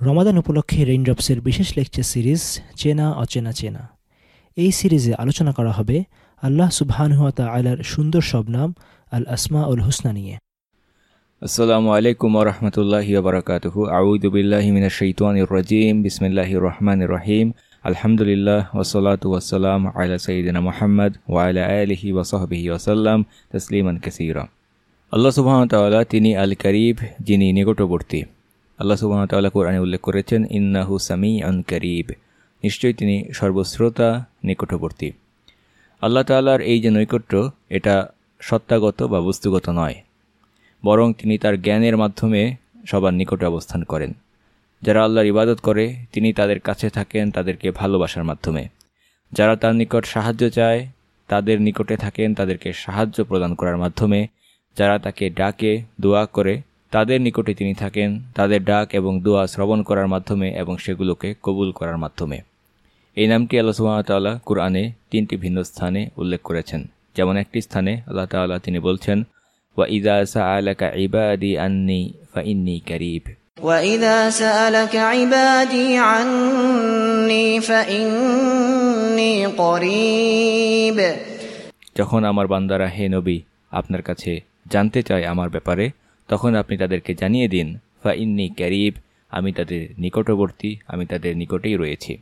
রমাদান উপলক্ষে রেইনড্রপসের বিশেষ lecture series চেনা, অচেনা, চেনা। এই সিরিজে আলোচনা করা হবে আল্লাহ সুবহানহাতা আলার সুন্দর সব নাম আল আসমা উল হুসনা নিয়ে। আসসালামু আলাইকুম রহমতুল্লাহি বারকাতুহু। আউযু বিল্লাহি মিনাশ শাইতানির রাজিম। বিসমিল্লাহির রহমানির রহিম। আলহামদুলিল্লাহ ওসলাতু ওয়াসসালাম আলা সাইয়্যিদিনা মুহাম্মদ ওয়া আলা আলিহি ওয়া সাহবিহি ওয়াসাল্লাম তাসলিমান কাসীরা। আল্লাহ সুবহানাহু তাআলা তিনি আল করিব যিনি নিকটবর্তী। আল্লাহ সুবহানাহু তাআলা কোরআনে উল্লেখ করেছেন, ইন্নাহু সামিউন করিব। নিশ্চয়ই তিনি সর্বশ্রোতা, নিকটবর্তী। আল্লাহ তাআলার এই যে নৈকট্য, এটা সত্তাগত বা বস্তুগত নয়। বরং তিনি তার জ্ঞানের মাধ্যমে সবার নিকটে অবস্থান করেন। যারা আল্লাহর ইবাদত করে, তিনি তাদের কাছে থাকেন, তাদেরকে ভালোবাসার মাধ্যমে। যারা তার নিকট সাহায্য চায়, তাদের নিকটে থাকেন, তাদেরকে সাহায্য প্রদান করার মাধ্যমে। যারা তাকে ডাকে, দোয়া করে তাদের নিকটে তিনি থাকেন তাদের ডাক এবং দোয়া শ্রবণ করার মাধ্যমে এবং সেগুলোকে কবুল করার মাধ্যমে এই নামটি আল্লাহ সুহামতাল্লাহ কুরআনে তিনটি ভিন্ন স্থানে উল্লেখ করেছেন যেমন একটি স্থানে আল্লাহ তাল্লাহ তিনি বলছেন ওয়া ইদা সা আলাকা ইবাদি আন্নি ফা ইন্নি করিব وإذا سألك عبادي عني فإني قريب যখন আমার বান্দারা হে নবী আপনার কাছে জানতে চায় আমার ব্যাপারে তখন আপনি তাদেরকে জানিয়ে দিন ফা ইন্নি ক্যারিব, আমি তাদের নিকটবর্তী, আমি তাদের নিকটেই রয়েছি।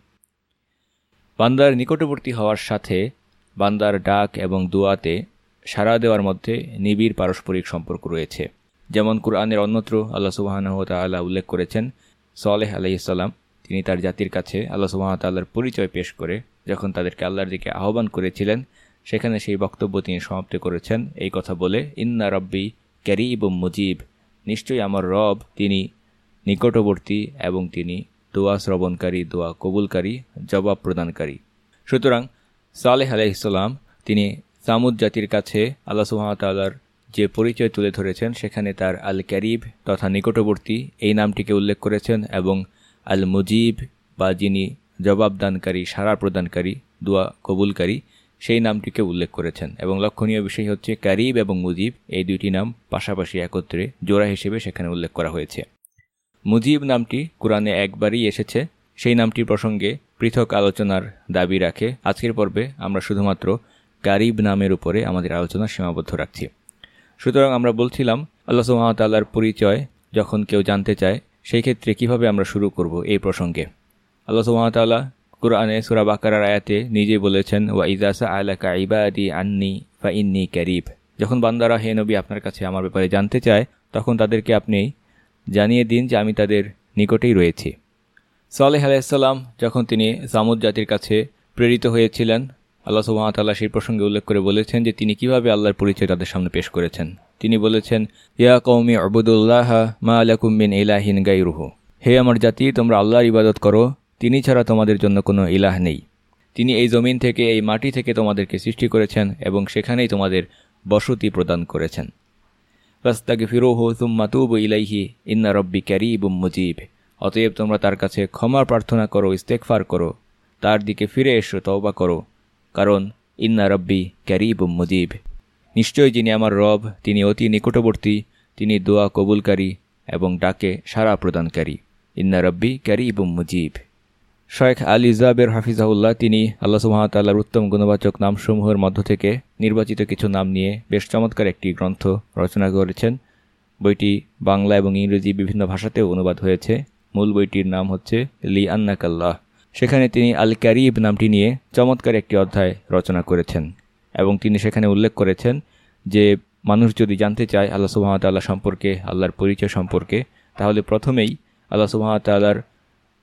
বান্দার নিকটবর্তী হওয়ার সাথে বান্দার ডাক এবং দোয়াতে সাড়া দেওয়ার মধ্যে নিবিড় পারস্পরিক সম্পর্ক রয়েছে। যেমন কুরআনের অন্যত্র আল্লাহ সুবাহানহ তাল্লাহ উল্লেখ করেছেন, সালেহ আলাইসাল্লাম তিনি তার জাতির কাছে আল্লাহ সুবাহতাল্লাহর পরিচয় পেশ করে যখন তাদেরকে আল্লাহর দিকে আহ্বান করেছিলেন, সেখানে সেই বক্তব্য তিনি সমাপ্ত করেছেন। এই কথা বলে, ইন্না রব্বি ক্যারিব মুজিব। নিশ্চয়ই আমার রব, তিনি নিকটবর্তী এবং তিনি দোয়া শ্রবণকারী, দোয়া কবুলকারী, জবাব প্রদানকারী। সুতরাং সালেহ আলাইসাল্লাম তিনি সামুদ জাতির কাছে আল্লাহ সুহামতাল্লাহর যে পরিচয় তুলে ধরেছেন, সেখানে তার আল ক্যারিব তথা নিকটবর্তী এই নামটিকে উল্লেখ করেছেন এবং আল মুজিব বা যিনি জবাবদানকারী, সাড়া প্রদানকারী, দোয়া কবুলকারী সেই নামটিকে উল্লেখ করেছেন। এবং লক্ষণীয় বিষয় হচ্ছে ক্যারিব এবং মুজিব এই দুইটি নাম পাশাপাশি একত্রে জোড়া হিসেবে সেখানে উল্লেখ করা হয়েছে। মুজিব নামটি কোরআনে একবারই এসেছে। সেই নামটির প্রসঙ্গে পৃথক আলোচনার দাবি রাখে। আজকের পর্বে আমরা শুধুমাত্র গারিব নামের উপরে আমাদের আলোচনা সীমাবদ্ধ রাখছি। সুতরাং আমরা বলছিলাম, আল্লাহ সুহামতাল্লাহর পরিচয় যখন কেউ জানতে চায়, সেই ক্ষেত্রে কীভাবে আমরা শুরু করব এই প্রসঙ্গে? আল্লাহ সুহামতাল্লাহ কুরআনে সুরা বাকারার আয়াতে নিজেই বলেছেন, ওয়া ইজাসা আলাকা ইবাদি আন্নি ফা ইন্নি ক্যারিব যখন বান্দারা হে নবী আপনার কাছে আমার ব্যাপারে জানতে চায়, তখন তাদেরকে আপনি জানিয়ে দিন যে আমি তাদের নিকটেই রয়েছি। সালেহ আলাইসাল্লাম যখন তিনি সামুদ জাতির কাছে প্রেরিত হয়েছিলেন, আল্লাহ সুবাহতাল্লাহ সেই প্রসঙ্গে উল্লেখ করে বলেছেন যে তিনি কীভাবে আল্লাহর পরিচয় তাদের সামনে পেশ করেছেন। তিনি বলেছেন, ইয়া কৌমি আবুদুল্লাহ মা আলাকুমিন ইলাহিন গাইরুহু হে আমার জাতি, তোমরা আল্লাহর ইবাদত করো তিনি ছাড়া তোমাদের জন্য কোনো ইলাহ নেই। তিনি এই জমিন থেকে, এই মাটি থেকে তোমাদেরকে সৃষ্টি করেছেন এবং সেখানেই তোমাদের বসতি প্রদান করেছেন। রাস্তাকে ফিরোহো তুম্মা তুব ইলাইহি, ইন্না রব্বি ক্যারিবুম মুজিব। অতএব তোমরা তার কাছে ক্ষমা প্রার্থনা করো ইস্তেকফার করো, তার দিকে ফিরে এসো, তওবা করো, কারণ ইন্না রব্বি ক্যারিবুম মুজিব। নিশ্চয়ই যিনি আমার রব, তিনি অতি নিকটবর্তী, তিনি দোয়া কবুলকারী এবং ডাকে সাড়া প্রদানকারী। ইন্না রব্বি ক্যারিবুম মুজিব। শেখ আল ইজাবের হাফিজাউল্লাহ তিনি আল্লাহ সুহামতাল্লাহর উত্তম গুণবাচক নামসমূহের মধ্য থেকে নির্বাচিত কিছু নাম নিয়ে বেশ চমৎকার একটি গ্রন্থ রচনা করেছেন। বইটি বাংলা এবং ইংরেজি বিভিন্ন ভাষাতেও অনুবাদ হয়েছে। মূল বইটির নাম হচ্ছে লি আন্নাকাল্লাহ। সেখানে তিনি আল ক্যারিব নামটি নিয়ে চমৎকার একটি অধ্যায় রচনা করেছেন এবং তিনি সেখানে উল্লেখ করেছেন যে, মানুষ যদি জানতে চায় আল্লাহ সুহামতাল্লাহ সম্পর্কে, আল্লাহর পরিচয় সম্পর্কে, তাহলে প্রথমেই আল্লাহ সুহামতাল্লাহর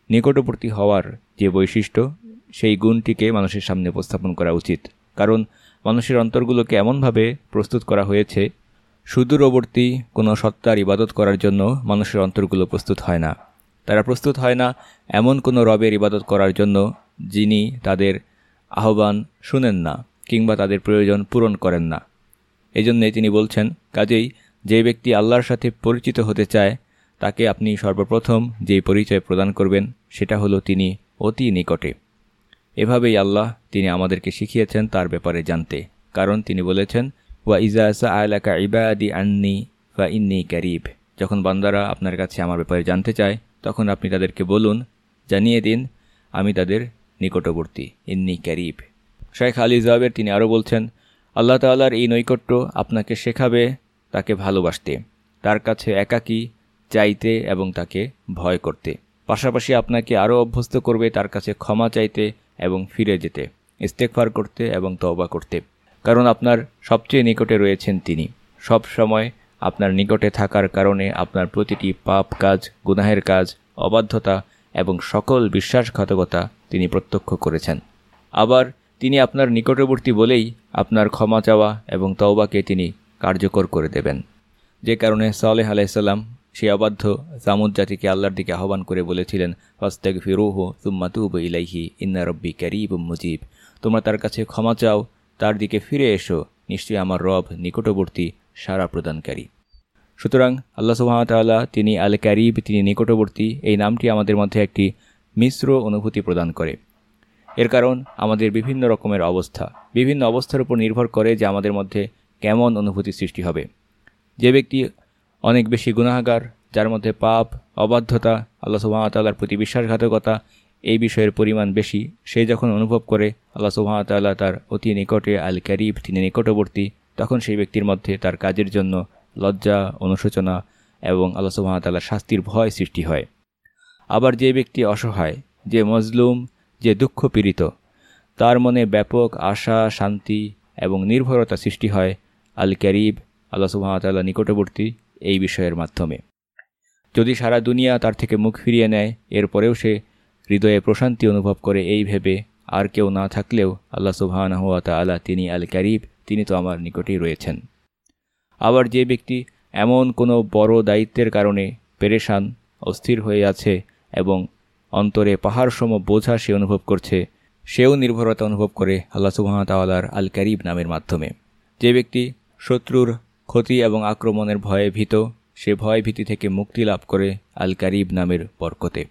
নিকটবর্তী হওয়ার যে বৈশিষ্ট্য, সেই গুণটিকে মানুষের সামনে উপস্থাপন করা উচিত। কারণ মানুষের অন্তরগুলোকে এমনভাবে প্রস্তুত করা হয়েছে, সুদূরবর্তী কোনো সত্তার ইবাদত করার জন্য মানুষের অন্তরগুলো প্রস্তুত হয় না। তারা প্রস্তুত হয় না এমন কোনো রবের ইবাদত করার জন্য যিনি তাদের আহ্বান শুনেন না কিংবা তাদের প্রয়োজন পূরণ করেন না। এজন্যে তিনি বলছেন, কাজেই যে ব্যক্তি আল্লাহর সাথে পরিচিত হতে চায়, তাকে আপনি সর্বপ্রথম যেই পরিচয় প্রদান করবেন সেটা হলো তিনি অতি নিকটে। এভাবেই আল্লাহ তিনি আমাদেরকে শিখিয়েছেন তার ব্যাপারে জানতে। কারণ তিনি বলেছেন, ওয়া ইজাসা আলাকা ইবাদি আন্নি বা ইন্নি ক্যারিব যখন বান্দারা আপনার কাছে আমার ব্যাপারে জানতে চায়, তখন আপনি তাদেরকে বলুন, জানিয়ে দিন, আমি তাদের নিকটবর্তী, ইন্নি ক্যারিব শেখ আলী জাবের তিনি আরও বলছেন, আল্লাহ তাল্লার এই নৈকট্য আপনাকে শেখাবে তাকে ভালোবাসতে, তার কাছে একাকী চাইতে এবং তাকে ভয় করতে। পাশাপাশি আপনাকে আরও অভ্যস্ত করবে তার কাছে ক্ষমা চাইতে এবং ফিরে যেতে ইস্তেকফার করতে এবং তওবা করতে। কারণ আপনার সবচেয়ে নিকটে রয়েছেন তিনি। সব সময় আপনার নিকটে থাকার কারণে আপনার প্রতিটি পাপ কাজ, গুনাহের কাজ, অবাধ্যতা এবং সকল বিশ্বাসঘাতকতা তিনি প্রত্যক্ষ করেছেন। আবার তিনি আপনার নিকটবর্তী বলেই আপনার ক্ষমা চাওয়া এবং তওবাকে তিনি কার্যকর করে দেবেন। যে কারণে সালেহ আলাইসাল্লাম সে অবাধ্য। জামুদ জাতিকে আল্লাহর দিকে আহ্বান করে বলেছিলেন ফাস্তেক ফিরোহ তুম্মাতুব ইলাইহি, ইন্না রব্বি ক্যারিব মুজিব। তোমরা তার কাছে ক্ষমা চাও, তার দিকে ফিরে এসো। নিশ্চয়ই আমার রব নিকটবর্তী সারা প্রদানকারী। সুতরাং আল্লাহ সুহামতাল্লাহ তিনি আল ক্যারিব তিনি নিকটবর্তী, এই নামটি আমাদের মধ্যে একটি মিশ্র অনুভূতি প্রদান করে। এর কারণ আমাদের বিভিন্ন রকমের অবস্থা। বিভিন্ন অবস্থার উপর নির্ভর করে যে আমাদের মধ্যে কেমন অনুভূতি সৃষ্টি হবে। যে ব্যক্তি অনেক বেশি গুণাহাগার যার মধ্যে পাপ, অবাধ্যতা, আল্লাহ সুবাহতাল্লার প্রতি বিশ্বাসঘাতকতা, এই বিষয়ের পরিমাণ বেশি। সে যখন অনুভব করে আল্লাহ সুবাহতাল্লাহ তার অতি নিকটে আল ক্যারিব তিনি নিকটবর্তী, তখন সেই ব্যক্তির মধ্যে তার কাজের জন্য লজ্জা, অনুশোচনা এবং আল্লাহ সুবাহতাল্লাহ শাস্তির ভয় সৃষ্টি হয়। আবার যে ব্যক্তি অসহায়, যে মজলুম, যে দুঃখ পীড়িত তার মনে ব্যাপক আশা, শান্তি এবং নির্ভরতা সৃষ্টি হয়। আল ক্যারিব আল্লাহ সুবাহতাল্লাহ নিকটবর্তী এই বিষয়ের মাধ্যমে। যদি সারা দুনিয়া তার থেকে মুখ ফিরিয়ে নেয়, এরপরেও সে হৃদয়ে প্রশান্তি অনুভব করে এই ভেবে আর কেউ না থাকলেও আল্লাহ সুবাহান হুয়া তিনি আল ক্যারিব তিনি তো আমার নিকটেই রয়েছেন। আবার যে ব্যক্তি এমন কোনো বড় দায়িত্বের কারণে পেরেশান, অস্থির হয়ে আছে এবং অন্তরে পাহাড় সম বোঝা সে অনুভব করছে, সেও নির্ভরতা অনুভব করে আল্লাহ সুবাহতাল্লার আল ক্যারিব নামের মাধ্যমে। যে ব্যক্তি শত্রুর ক্ষতি এবং আক্রমণের ভয়ে ভীত, সে ভয় ভীতি থেকে মুক্তি লাভ করে আল ক্যারিব নামের বরকতে।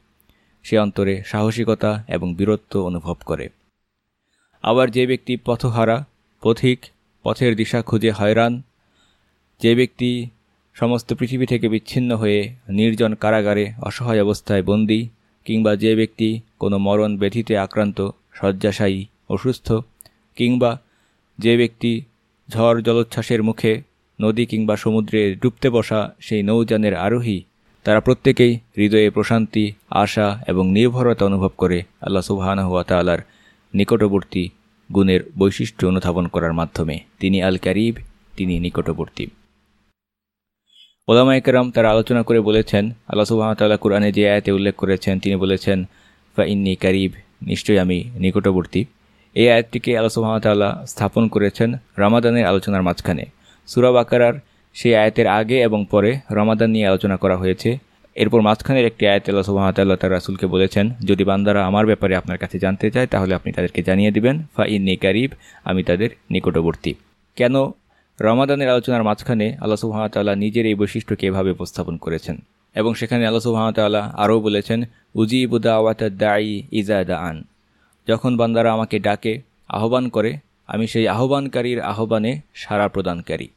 সে অন্তরে সাহসিকতা এবং বীরত্ব অনুভব করে। আবার যে ব্যক্তি পথহারা, পথিক, পথের দিশা খুঁজে হয়রান, যে ব্যক্তি সমস্ত পৃথিবী থেকে বিচ্ছিন্ন হয়ে নির্জন কারাগারে অসহায় অবস্থায় বন্দী, কিংবা যে ব্যক্তি কোনো মরণ ব্যাধিতে আক্রান্ত, শয্যাশায়ী, অসুস্থ, কিংবা যে ব্যক্তি ঝড় জলোচ্ছ্বাসের মুখে নদী কিংবা সমুদ্রে ডুবতে বসা সেই নৌযানের আরোহী, তারা প্রত্যেকেই হৃদয়ে প্রশান্তি, আশা এবং নির্ভরতা অনুভব করে আল্লাহ সুবাহানহুয়া তালার নিকটবর্তী গুণের বৈশিষ্ট্য অনুধাবন করার মাধ্যমে। তিনি আল ক্যারিব তিনি নিকটবর্তী। ওলামা একরাম তারা আলোচনা করে বলেছেন, আল্লাহ সুবাহতাল্লাহ কুরআনে যে আয়াতে উল্লেখ করেছেন, তিনি বলেছেন, ফা ইন্নি ক্যারিব নিশ্চয়ই আমি নিকটবর্তী। এই আয়াতটিকে আল্লাহ সুবাহতাল্লাহ স্থাপন করেছেন রামাদানের আলোচনার মাঝখানে। সুরাব আকারার সেই আয়াতের আগে এবং পরে রমাদান নিয়ে আলোচনা করা হয়েছে। এরপর মাঝখানের একটি আয়াত আল্লাহ সুবাহতাল্লাহ তার রাসুলকে বলেছেন, যদি বান্দারা আমার ব্যাপারে আপনার কাছে জানতে চায়, তাহলে আপনি তাদেরকে জানিয়ে দিবেন, ফা ইন্নি ক্যারিব আমি তাদের নিকটবর্তী। কেন? রমাদানের আলোচনার মাঝখানে আল্লাহ সুহামতাল্লাহ নিজের এই বৈশিষ্ট্যকে এভাবে উপস্থাপন করেছেন। এবং সেখানে আল্লাহ সুহামতাল্লাহ আরও বলেছেন উজিবুদা আওয়াত দায়ী ইজা দা আন যখন বান্দারা আমাকে ডাকে, আহ্বান করে, আমি সেই আহ্বানকারীর আহ্বানে সাড়া প্রদানকারী।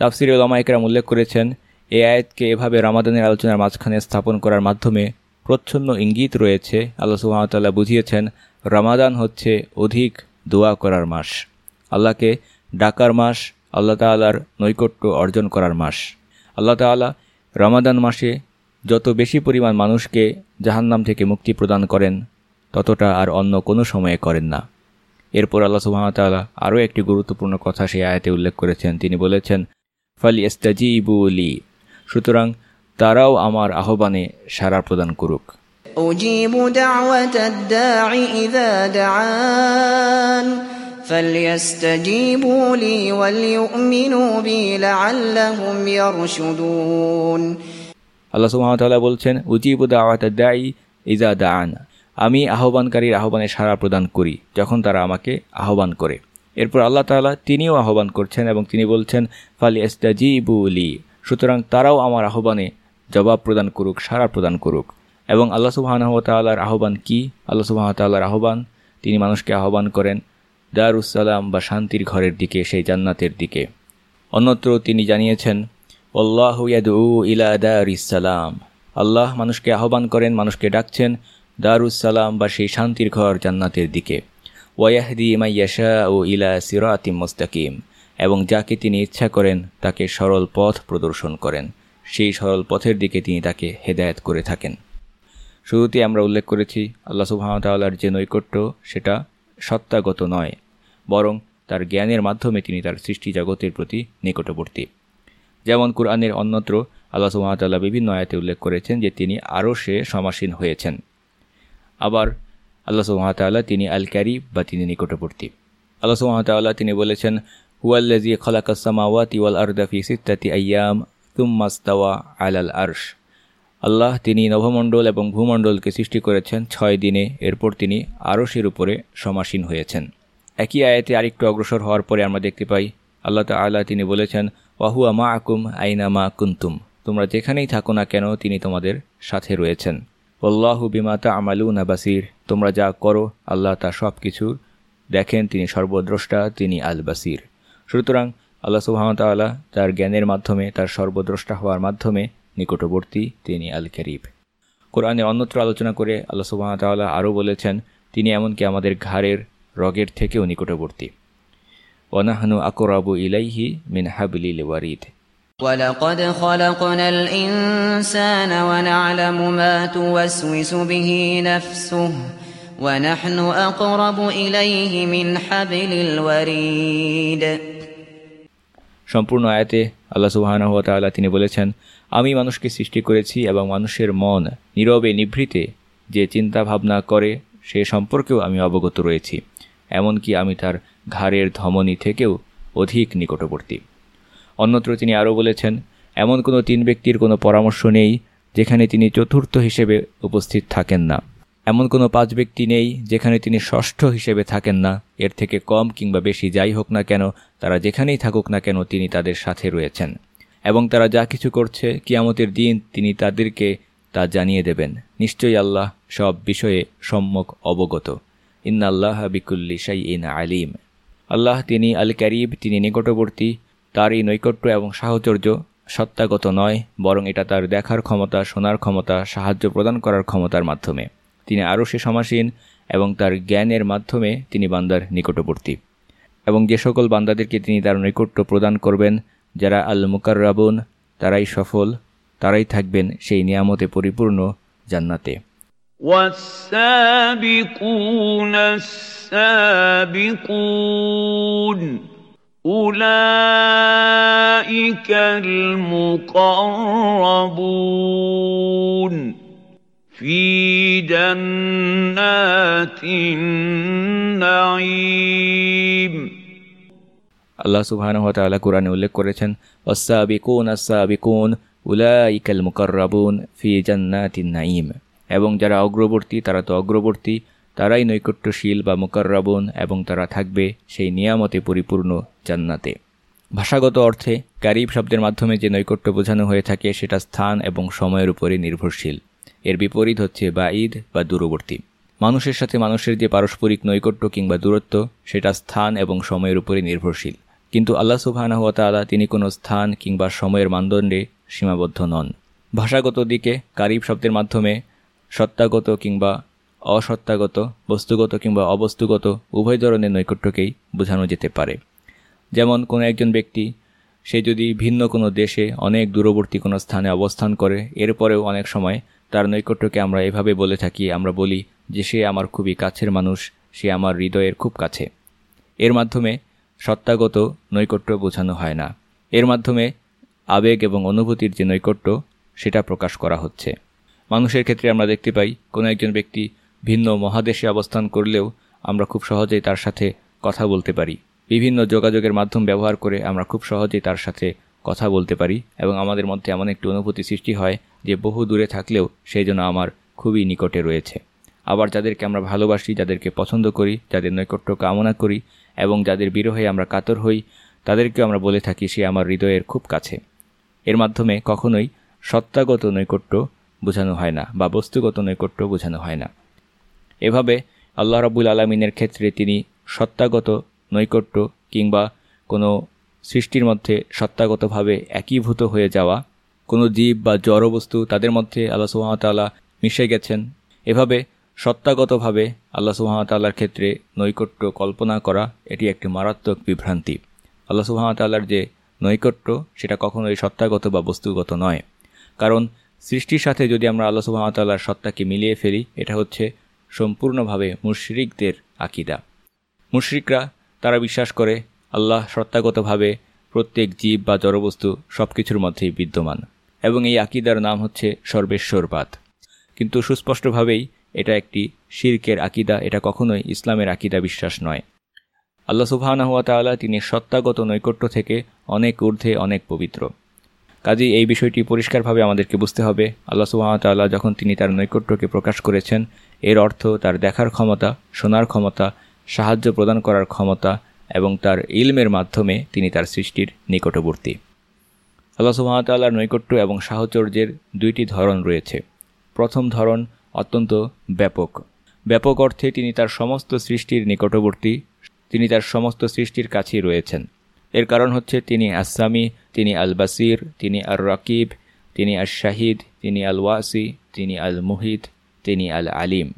তাফসির ওলামাইকরাম উল্লেখ করেছেন, এ আয়াতকে এভাবে রামাদানের আলোচনার মাঝখানে স্থাপন করার মাধ্যমে প্রচ্ছন্ন ইঙ্গিত রয়েছে। আল্লাহ সুহামতাল্লাহ বুঝিয়েছেন, রামাদান হচ্ছে অধিক দোয়া করার মাস। আল্লাহকে ডাকার মাস, আল্লাহ তাল্লার নৈকট্য অর্জন করার মাস। আল্লাহ তাল্লাহ রমাদান মাসে যত বেশি পরিমাণ মানুষকে জাহান্নাম থেকে মুক্তি প্রদান করেন, ততটা আর অন্য কোনো সময়ে করেন না। এরপর আল্লাহ সুহামতাল্লাহ আরও একটি গুরুত্বপূর্ণ কথা সেই আয়াতে উল্লেখ করেছেন। তিনি বলেছেন ফালি ইস্তাজিবুলি সুতরাং তারাও আমার আহ্বানে সারা প্রদান করুক أجيب دعوة الداع إذا دعان فليستجيبوا لي وليؤمنوا بي لعلهم يرشدون আল্লাহ সুহামতাল্লাহ বলছেন উজিবু দাওয়াত দায়ী ইজা দান আমি আহ্বানকারীর আহ্বানে সাড়া প্রদান করি যখন তারা আমাকে আহ্বান করে এরপর আল্লাহ তালা তিনিও আহ্বান করছেন এবং তিনি বলছেন ফালি এস্তাজিবুলি সুতরাং তারাও আমার আহ্বানে জবাব প্রদান করুক, সাড়া প্রদান করুক। এবং আল্লাহ সুবাহানহতাল্লাহর আহ্বান কি? আল্লাহ সুবাহতাল্লাহর আহ্বান, তিনি মানুষকে আহ্বান করেন দারুসালাম বা শান্তির ঘরের দিকে, সেই জান্নাতের দিকে। অন্যত্র তিনি জানিয়েছেন ইয়াদু ইলা দারিসালাম আল্লাহ মানুষকে আহ্বান করেন, মানুষকে ডাকছেন দারুসালাম বা সেই শান্তির ঘর জান্নাতের দিকে। ওয়াহদি মাইয়াশা ও ইলা সিরাতিম মোস্তাকিম, এবং যাকে তিনি ইচ্ছা করেন তাকে সরল পথ প্রদর্শন করেন। সেই সরল পথের দিকে তিনি তাকে হেদায়ত করে থাকেন। শুরুতে আমরা উল্লেখ করেছি, আল্লাহ সুহামতাল্লাহর যে নৈকট্য, সেটা সত্তাগত নয়, বরং তার জ্ঞানের মাধ্যমে তিনি তার সৃষ্টি জগতের প্রতি নিকটবর্তী। যেমন কুরআনের অন্যত্র আল্লাহ সুহামতাল্লাহ বিভিন্ন আয়াতে উল্লেখ করেছেন যে তিনি আরও সে সমাসীন হয়েছেন। আবার আল্লাহ সুহামতাল্লাহ তিনি আল ক্যারি বা তিনি নিকটবর্তী। আল্লাহ সুহামতাল্লাহ তিনি বলেছেন হুয়াল্লাজি খলাকাসামাওয়াতি ওয়াল আরদাফি সিত্তাতি আয়াম তুম্মাস্তাওয়া আলাল আরশ। আল্লাহ তিনি নভমণ্ডল এবং ভূমণ্ডলকে সৃষ্টি করেছেন ছয় দিনে, এরপর তিনি আরশের উপরে সমাসীন হয়েছেন। একই আয়াতে আরেকটু অগ্রসর হওয়ার পরে আমরা দেখতে পাই, আল্লাহ তাল্লাহ তিনি বলেছেন ওয়াহুয়া মা আকুম আইনা মা কুন্তুম। তোমরা যেখানেই থাকো না কেন, তিনি তোমাদের সাথে রয়েছেন। আল্লাহু বিমাতা আমালু নাবাসির তোমরা যা করো আল্লাহ তা সব কিছু দেখেন তিনি সর্বদ্রষ্টা তিনি আল বাসির সুতরাং আল্লাহ সুহামতাল্লাহ তার জ্ঞানের মাধ্যমে তার সর্বদ্রষ্টা হওয়ার মাধ্যমে নিকটবর্তী তিনি আল ক্যারিব কোরআনে অন্যত্র আলোচনা করে আল্লাহ সুবাহতাল্লাহ আরও বলেছেন তিনি এমনকি আমাদের ঘাড়ের রগের থেকেও নিকটবর্তী ওনাহানু আকরাবু ইলাইহি মিন হাবলিল ওয়ারিদ ولقد خلقنا الإنسان ونعلم ما توسوس به نفسه ونحن أقرب إليه من حبل الوريد সম্পূর্ণ আয়াতে আল্লাহ সুবাহানহ তাল্লাহ তিনি বলেছেন আমি মানুষকে সৃষ্টি করেছি এবং মানুষের মন নীরবে নিভৃতে যে চিন্তা ভাবনা করে সে সম্পর্কেও আমি অবগত রয়েছি এমনকি আমি তার ঘাড়ের ধমনী থেকেও অধিক নিকটবর্তী অন্যত্র তিনি আরও বলেছেন এমন কোনো তিন ব্যক্তির কোনো পরামর্শ নেই যেখানে তিনি চতুর্থ হিসেবে উপস্থিত থাকেন না এমন কোনো পাঁচ ব্যক্তি নেই যেখানে তিনি ষষ্ঠ হিসেবে থাকেন না। এর থেকে কম কিংবা বেশি যাই হোক না কেন, তারা যেখানেই থাকুক না কেন তিনি তাদের সাথে রয়েছেন। এবং তারা যা কিছু করছে কিয়ামতের দিন তিনি তাদেরকে তা জানিয়ে দেবেন। নিশ্চয়ই আল্লাহ সব বিষয়ে সম্যক অবগত। ইন্না আল্লাহ বিকুল্লি সাই ইন আলিম। আল্লাহ তিনি আল ক্যারিব তিনি নিকটবর্তী, তার এই নৈকট্য এবং সাহচর্য সত্তাগত নয়, বরং এটা তার দেখার ক্ষমতা, শোনার ক্ষমতা, সাহায্য প্রদান করার ক্ষমতার মাধ্যমে। তিনি আরও সে সমাসীন এবং তার জ্ঞানের মাধ্যমে তিনি বান্দার নিকটবর্তী এবং যে সকল বান্দাদেরকে তিনি তার নৈকট্য প্রদান করবেন যারা আল মুকাররাবুন তারাই সফল তারাই থাকবেন সেই নিয়ামতে পরিপূর্ণ জান্নাতে والسابقون السابقون أولئك المقربون في جنات النعيم আল্লাহ সুবহানাহু ওয়া তাআলা কোরআনে উল্লেখ করেছেন ওয়াসাবিকুন আসাবিকুন উলাইকাল মুকাররাবুন ফি জান্নাতিন নাঈম এবং যারা অগ্রবর্তী তারা তো অগ্রবর্তী তারাই নৈকট্যশীল বা মুকাররাবুন এবং তারা থাকবে সেই নিয়ামতে পরিপূর্ণ জান্নাতে ভাষাগত অর্থে কারিব শব্দের মাধ্যমে যে নৈকট্য বোঝানো হয়ে থাকে সেটা স্থান এবং সময়ের উপরে নির্ভরশীল এর বিপরীত হচ্ছে বা ঈদ বা দূরবর্তী। মানুষের সাথে মানুষের যে পারস্পরিক নৈকট্য কিংবা দূরত্ব, সেটা স্থান এবং সময়ের উপরে নির্ভরশীল। কিন্তু আল্লাহ সুবাহানাহাতালা তিনি কোনো স্থান কিংবা সময়ের মানদণ্ডে সীমাবদ্ধ নন। ভাষাগত দিকে, কারিব শব্দের মাধ্যমে সত্তাগত কিংবা অসত্তাগত, বস্তুগত কিংবা অবস্তুগত উভয় ধরনের নৈকট্যকেই বোঝানো যেতে পারে। যেমন কোনো একজন ব্যক্তি, সে যদি ভিন্ন কোনো দেশে অনেক দূরবর্তী কোনো স্থানে অবস্থান করে, এরপরেও অনেক সময় তার নৈকট্যকে আমরা এভাবে বলে থাকি, আমরা বলি যে সে আমার খুবই কাছের মানুষ, সে আমার হৃদয়ের খুব কাছে। এর মাধ্যমে সত্তাগত নৈকট্য বোঝানো হয় না। এর মাধ্যমে আবেগ এবং অনুভূতির যে নৈকট্য, সেটা প্রকাশ করা হচ্ছে। মানুষের ক্ষেত্রে আমরা দেখতে পাই, কোনো একজন ব্যক্তি ভিন্ন মহাদেশে অবস্থান করলেও আমরা খুব সহজেই তার সাথে কথা বলতে পারি। বিভিন্ন যোগাযোগের মাধ্যম ব্যবহার করে আমরা খুব সহজেই তার সাথে কথা বলতে পারি এবং আমাদের মধ্যে এমন একটি অনুভূতি সৃষ্টি হয় যে বহু দূরে থাকলেও সেই জন্য আমার খুবই নিকটে রয়েছে। আবার যাদেরকে আমরা ভালোবাসি, যাদেরকে পছন্দ করি, যাদের নৈকট্য কামনা করি এবং যাদের বিরহে আমরা কাতর হই, তাদেরকেও আমরা বলে থাকি সে আমার হৃদয়ের খুব কাছে। এর মাধ্যমে কখনোই সত্তাগত নৈকট্য বোঝানো হয় না বা বস্তুগত নৈকট্য বোঝানো হয় না। এভাবে আল্লাহ রবুল আলমিনের ক্ষেত্রে তিনি সত্তাগত নৈকট্য কিংবা কোনো সৃষ্টির মধ্যে সত্তাগতভাবে একীভূত হয়ে যাওয়া কোনো জীব বা জড় বস্তু তাদের মধ্যে আল্লাহ সুহামতাল্লাহ মিশে গেছেন। এভাবে সত্তাগতভাবে আল্লাহ সুহামতাল্লাহর ক্ষেত্রে নৈকট্য কল্পনা করা, এটি একটি মারাত্মক বিভ্রান্তি। আল্লাহ সুহামতাল্লাহর যে নৈকট্য, সেটা কখনোই সত্তাগত বা বস্তুগত নয়। কারণ সৃষ্টির সাথে যদি আমরা আল্লাহ সুহামতাল্লাহর সত্তাকে মিলিয়ে ফেলি, এটা হচ্ছে সম্পূর্ণভাবে মুশরিকদের আকিদা। মুশরিকরা, তারা বিশ্বাস করে, আল্লাহ সত্তাগতভাবে প্রত্যেক জীব বা জড়বস্তু সব কিছুর মধ্যেই বিদ্যমান। এবং এই আকিদার নাম হচ্ছে সর্বেশ্বরবাদ কিন্তু সুস্পষ্টভাবেই এটা একটি শির্কের আকিদা, এটা কখনোই ইসলামের আকিদা বিশ্বাস নয়। আল্লাহ সুবাহানাহুয়া তাল্লাহ তিনি সত্তাগত নৈকট্য থেকে অনেক ঊর্ধ্বে, অনেক পবিত্র। কাজেই এই বিষয়টি পরিষ্কারভাবে আমাদেরকে বুঝতে হবে। আল্লাহ সুবাহতাল্লাহ যখন তিনি তার নৈকট্যকে প্রকাশ করেছেন, এর অর্থ তার দেখার ক্ষমতা, শোনার ক্ষমতা, সাহায্য প্রদান করার ক্ষমতা এবং তার ইলমের মাধ্যমে তিনি তার সৃষ্টির নিকটবর্তী। আল্লাহ সুবাহতাল্লাহর নৈকট্য এবং সাহচর্যের দুইটি ধরন রয়েছে। প্রথম ধরন অত্যন্ত ব্যাপক। ব্যাপক অর্থে তিনি তার সমস্ত সৃষ্টির নিকটবর্তী, তিনি তার সমস্ত সৃষ্টির কাছেই রয়েছেন। এর কারণ হচ্ছে তিনি আসামি তিনি আল বাসির তিনি আর রাকিব তিনি আল শাহিদ তিনি আল ওয়াসি তিনি আল মুহিদ তিনি আল আলিম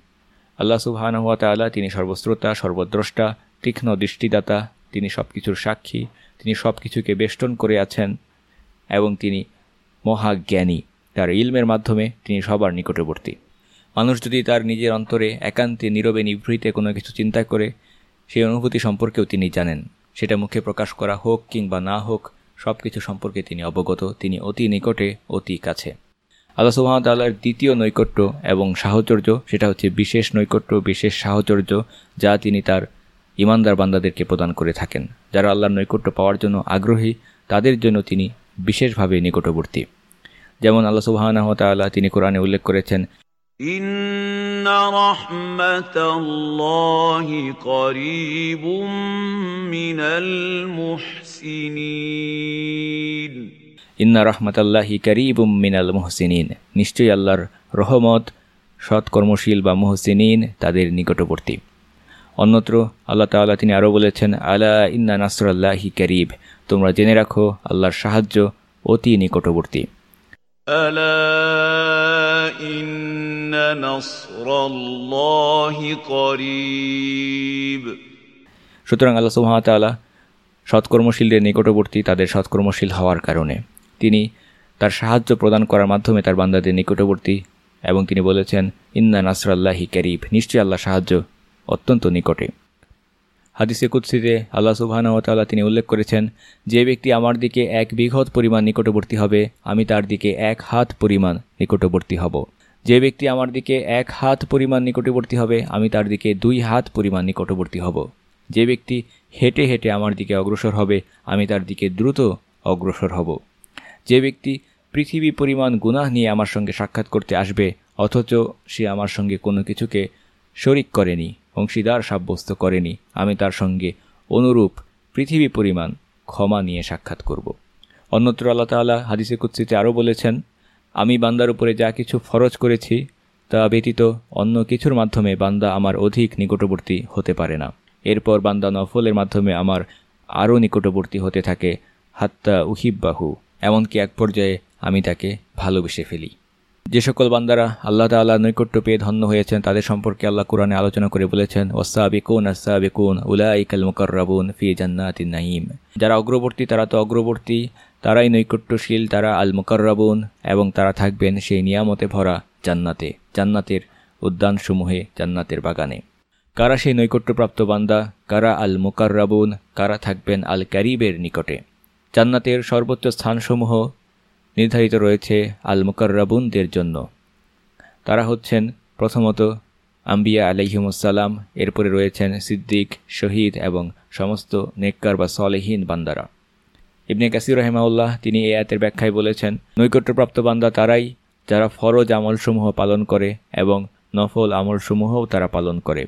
আল্লাহ সুবাহানহুয়া তিনি সর্বশ্রোতা, সর্বদ্রষ্টা, তীক্ষ্ণ দৃষ্টিদাতা, তিনি সব কিছুর সাক্ষী, তিনি সব কিছুকে বেষ্টন করে আছেন। এবং তিনি মহাজ্ঞানী। তার ইলমের মাধ্যমে তিনি সবার নিকটবর্তী। মানুষ যদি তার নিজের অন্তরে একান্তে, নীরবে, নিভৃতে কোনো কিছু চিন্তা করে সেই অনুভূতি সম্পর্কেও তিনি জানেন। সেটা মুখে প্রকাশ করা হোক কিংবা না হোক সব কিছু সম্পর্কে তিনি অবগত। তিনি অতি নিকটে, অতি কাছে। আল্লাহ সুহামতাল্লাহর দ্বিতীয় নৈকট্য এবং সাহচর্য, সেটা হচ্ছে বিশেষ নৈকট্য, বিশেষ সাহচর্য, যা তিনি তার ইমানদার বান্দাদেরকে প্রদান করে থাকেন। যারা আল্লাহর নৈকট্য পাওয়ার জন্য আগ্রহী, তাদের জন্য তিনি বিশেষভাবে নিকটবর্তী। যেমন আল্লাহ সুবাহ তিনি কোরআনে উল্লেখ করেছেন ইন্না রহমতাল্লাহি করিবুম মিনাল মোহসিনিন। নিশ্চয়ই আল্লাহর রহমত সৎকর্মশীল বা মোহসিনিন তাদের নিকটবর্তী। অন্যত্র আল্লাহ তাল্লাহ তিনি আরও বলেছেন আলা ইন্না নাসরাল্লাহি করিব। তোমরা জেনে রাখো আল্লাহর সাহায্য অতি নিকটবর্তী। সুতরাং আল্লাহ সুহামতাল্লাহ সৎকর্মশীলদের নিকটবর্তী তাদের সৎকর্মশীল হওয়ার কারণে। তিনি তার সাহায্য প্রদান করার মাধ্যমে তার বান্দাদের নিকটবর্তী এবং তিনি বলেছেন ইন্না নাসরাল্লাহি ক্যারিব নিশ্চয়ই আল্লাহ সাহায্য অত্যন্ত নিকটে। হাদিসে কুৎসিতে আল্লাহ সুবাহানতাল্লাহ তিনি উল্লেখ করেছেন, যে ব্যক্তি আমার দিকে এক বিঘত পরিমাণ নিকটবর্তী হবে, আমি তার দিকে এক হাত পরিমাণ নিকটবর্তী হব। যে ব্যক্তি আমার দিকে এক হাত পরিমাণ নিকটবর্তী হবে, আমি তার দিকে দুই হাত পরিমাণ নিকটবর্তী হব। যে ব্যক্তি হেঁটে হেঁটে আমার দিকে অগ্রসর হবে, আমি তার দিকে দ্রুত অগ্রসর হব। যে ব্যক্তি পৃথিবী পরিমাণ গুনাহ নিয়ে আমার সঙ্গে সাক্ষাৎ করতে আসবে, অথচ সে আমার সঙ্গে কোনো কিছুকে শরিক করেনি। অংশীদার সাব্যস্ত করেনি। আমি তার সঙ্গে অনুরূপ পৃথিবী পরিমাণ ক্ষমা নিয়ে সাক্ষাৎ করব। অন্যত্র আল্লাহ তাল্লাহ হাদিসে কুৎসিতে আরও বলেছেন, আমি বান্দার উপরে যা কিছু ফরজ করেছি, তা ব্যতীত অন্য কিছুর মাধ্যমে বান্দা আমার অধিক নিকটবর্তী হতে পারে না। এরপর বান্দা নফলের মাধ্যমে আমার আরও নিকটবর্তী হতে থাকে, হাত্তা উহিব্বাহু, এমনকি এক পর্যায়ে আমি তাকে ভালোবেসে ফেলি। যে সকল বান্দারা আল্লাহ তাল্লাহ নৈকট্য পেয়ে ধন্য হয়েছেন, তাদের সম্পর্কে আল্লাহ কোরআনে আলোচনা করে বলেছেন ওসাবিকুন আসাবিকুন উলাইকাল মুকাররাবুন ফি জান্নাতিন নাইম যারা অগ্রবর্তী, তারা তো অগ্রবর্তী, তারাই নৈকট্যশীল, তারা আল মুকাররাবুন এবং তারা থাকবেন সেই নিয়ামতে ভরা জান্নাতে, জান্নাতের উদ্যানসমূহে, জান্নাতের বাগানে। কারা সেই নৈকট্যপ্রাপ্ত বান্দা? কারা আল মুকাররাবুন কারা থাকবেন আল ক্যারিবের নিকটে? জান্নাতের সর্বোচ্চ স্থানসমূহ নির্ধারিত রয়েছে আল মুকাররাবুনদের জন্য। তারা হচ্ছেন প্রথমত আম্বিয়া আলহিমুসাল্লাম এরপরে রয়েছেন সিদ্দিক, শহীদ এবং সমস্ত নেককার বা সলেহীন বান্দারা। ইবনে কাসির রহেমাউল্লাহ তিনি এ আয়াতের ব্যাখ্যায় বলেছেন, নৈকট্যপ্রাপ্ত বান্দা তারাই যারা ফরজ আমলসমূহ পালন করে এবং নফল আমলসমূহও তারা পালন করে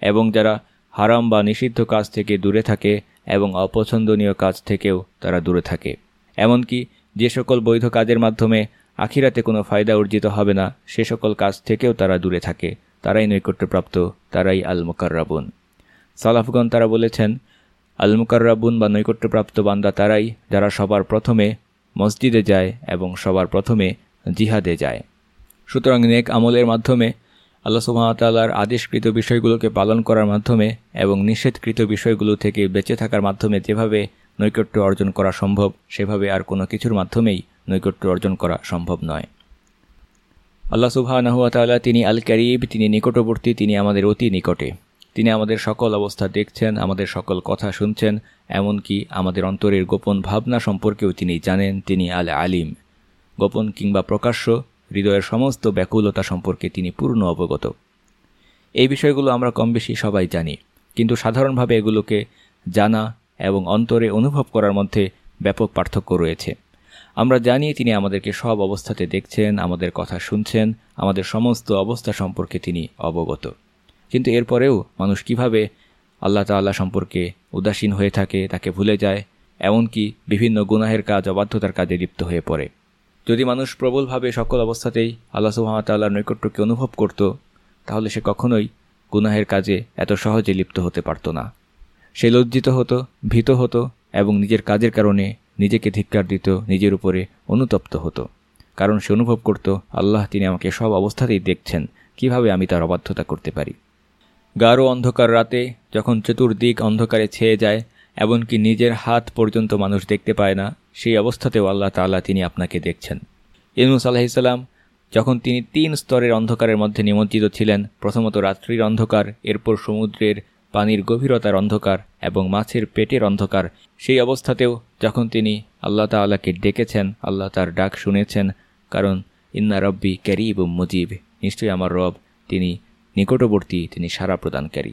এবং যারা হারাম বা নিষিদ্ধ কাজ থেকে দূরে থাকে এবং অপছন্দনীয় কাজ থেকেও তারা দূরে থাকে। এমনকি যে সকল বৈধ কাজের মাধ্যমে আখিরাতে কোনো ফায়দা অর্জিত হবে না, সে সকল কাজ থেকেও তারা দূরে থাকে। তারাই নৈকট্যপ্রাপ্ত, তারাই আল মুকাররাবুন সালাফগণ তারা বলেছেন আল মুকাররাবুন বা নৈকট্যপ্রাপ্ত বান্দা তারাই যারা সবার প্রথমে মসজিদে যায় এবং সবার প্রথমে জিহাদে যায়। সুতরাং নেক আমলের মাধ্যমে আল্লাহ সুহামতাল্লাহর আদেশকৃত বিষয়গুলোকে পালন করার মাধ্যমে এবং নিষেধকৃত বিষয়গুলো থেকে বেঁচে থাকার মাধ্যমে যেভাবে নৈকট্য অর্জন করা সম্ভব, সেভাবে আর কোনো কিছুর মাধ্যমেই নৈকট্য অর্জন করা সম্ভব নয়। আল্লাহ সুবাহ তিনি আল ক্যারিব তিনি নিকটবর্তী, তিনি আমাদের অতি নিকটে। তিনি আমাদের সকল অবস্থা দেখছেন, আমাদের সকল কথা শুনছেন, এমনকি আমাদের অন্তরের গোপন ভাবনা সম্পর্কেও তিনি জানেন, তিনি আল আলিম গোপন কিংবা প্রকাশ্য, হৃদয়ের সমস্ত ব্যাকুলতা সম্পর্কে তিনি পূর্ণ অবগত। এই বিষয়গুলো আমরা কম বেশি সবাই জানি, কিন্তু সাধারণভাবে এগুলোকে জানা এবং অন্তরে অনুভব করার মধ্যে ব্যাপক পার্থক্য রয়েছে। আমরা জানি তিনি আমাদেরকে সব অবস্থাতে দেখছেন, আমাদের কথা শুনছেন, আমাদের সমস্ত অবস্থা সম্পর্কে তিনি অবগত। কিন্তু এরপরেও মানুষ কীভাবে আল্লাহ তাল্লাহ সম্পর্কে উদাসীন হয়ে থাকে, তাকে ভুলে যায়, এমনকি বিভিন্ন গুনাহের কাজ, অবাধ্যতার কাজে লিপ্ত হয়ে পড়ে। যদি মানুষ প্রবলভাবে সকল অবস্থাতেই আল্লাহ সুহামতাল্লাহর নৈকট্যকে অনুভব করত, তাহলে সে কখনোই গুনাহের কাজে এত সহজে লিপ্ত হতে পারত না। সে লজ্জিত হতো, ভীত হতো এবং নিজের কাজের কারণে নিজেকে ধিক্কার দিত, নিজের উপরে অনুতপ্ত হতো। কারণ সে অনুভব করত, আল্লাহ তিনি আমাকে সব অবস্থাতেই দেখছেন, কীভাবে আমি তার অবাধ্যতা করতে পারি। গাঢ় অন্ধকার রাতে যখন চতুর্দিক অন্ধকারে ছেয়ে যায়, এমনকি নিজের হাত পর্যন্ত মানুষ দেখতে পায় না, সেই অবস্থাতেও আল্লাহ তাল্লাহ তিনি আপনাকে দেখছেন। ইনুস আলাহিসাল্লাম যখন তিনি তিন স্তরের অন্ধকারের মধ্যে নিমজ্জিত ছিলেন, প্রথমত রাত্রির অন্ধকার, এরপর সমুদ্রের পানির গভীরতার অন্ধকার এবং মাছের পেটের অন্ধকার। সেই অবস্থাতেও যখন তিনি আল্লাহ তাল্লাহকে ডেকেছেন, আল্লাহ তার ডাক শুনেছেন, কারণ ইন্না রব্বি ক্যারিব মুজিব, নিশ্চয়ই আমার রব, তিনি নিকটবর্তী, তিনি সারা প্রদানকারী।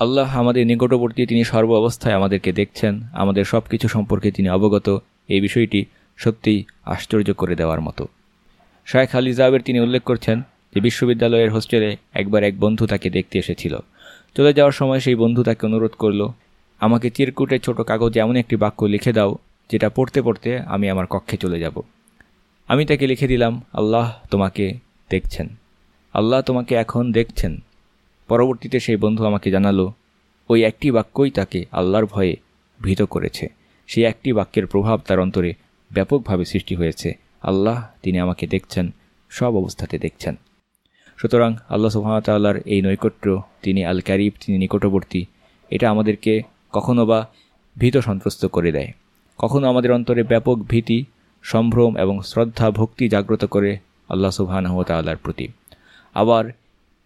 আল্লাহ আমাদের নিকটবর্তী, তিনি সর্ব অবস্থায় আমাদেরকে দেখছেন, আমাদের সব কিছু সম্পর্কে তিনি অবগত। এই বিষয়টি সত্যিই আশ্চর্য করে দেওয়ার মতো। শায়েখ আলী জাবের তিনি উল্লেখ করছেন যে বিশ্ববিদ্যালয়ের হোস্টেলে একবার এক বন্ধু তাকে দেখতে এসেছিল। চলে যাওয়ার সময় সেই বন্ধু তাকে অনুরোধ করল, আমাকে চিরকুটে ছোট কাগজে এমন একটি বাক্য লিখে দাও, যেটা পড়তে পড়তে আমি আমার কক্ষে চলে যাব। আমি তাকে লিখে দিলাম, আল্লাহ তোমাকে দেখছেন। আল্লাহ তোমাকে এখন দেখছেন। পরবর্তীতে সেই বন্ধু আমাকে জানালো, ওই একটি বাক্যই তাকে আল্লাহর ভয়ে ভীত করেছে। সেই একটি বাক্যের প্রভাব তার অন্তরে ব্যাপকভাবে সৃষ্টি হয়েছে। আল্লাহ, তিনি আমাকে দেখছেন, সব অবস্থাতে দেখছেন। সুতরাং আল্লাহ সুহামতাল্লাহর এই নৈকট্য, তিনি আল ক্যারিব তিনি নিকটবর্তী, এটা আমাদেরকে কখনো বা ভীত সন্ত্রস্ত করে দেয়। কখনো আমাদের অন্তরে ব্যাপক ভীতি, সম্ভ্রম এবং শ্রদ্ধা, ভক্তি জাগ্রত করে আল্লাহ সুবাহানহতাল্লাহর প্রতি। আবার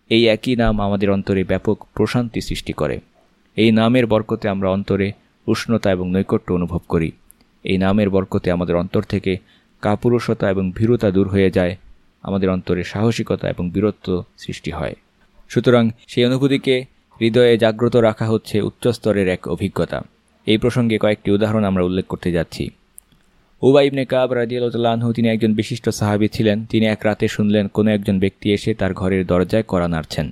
এই একই নাম আমাদের অন্তরে ব্যাপক প্রশান্তি সৃষ্টি করে। এই নামের বরকতে আমরা অন্তরে উষ্ণতা এবং নৈকট্য অনুভব করি। এই নামের বরকতে আমাদের অন্তর থেকে কাপুরুষতা এবং ভীরতা দূর হয়ে যায়। আমাদের অন্তরে সাহসিকতা এবং বীরত্ব সৃষ্টি হয়। সুতরাং সেই অনুভূতিকে হৃদয়ে জাগ্রত রাখা হচ্ছে উচ্চস্তরের এক অভিজ্ঞতা। এই প্রসঙ্গে কয়েকটি উদাহরণ আমরা উল্লেখ করতে যাচ্ছি। উবা ইবনে কাব রাজিয়ালতালাহু তিনি একজন বিশিষ্ট সাহাবি ছিলেন। তিনি এক রাতে শুনলেন, কোনো একজন ব্যক্তি এসে তার ঘরের দরজায় করা নাড়ছেন।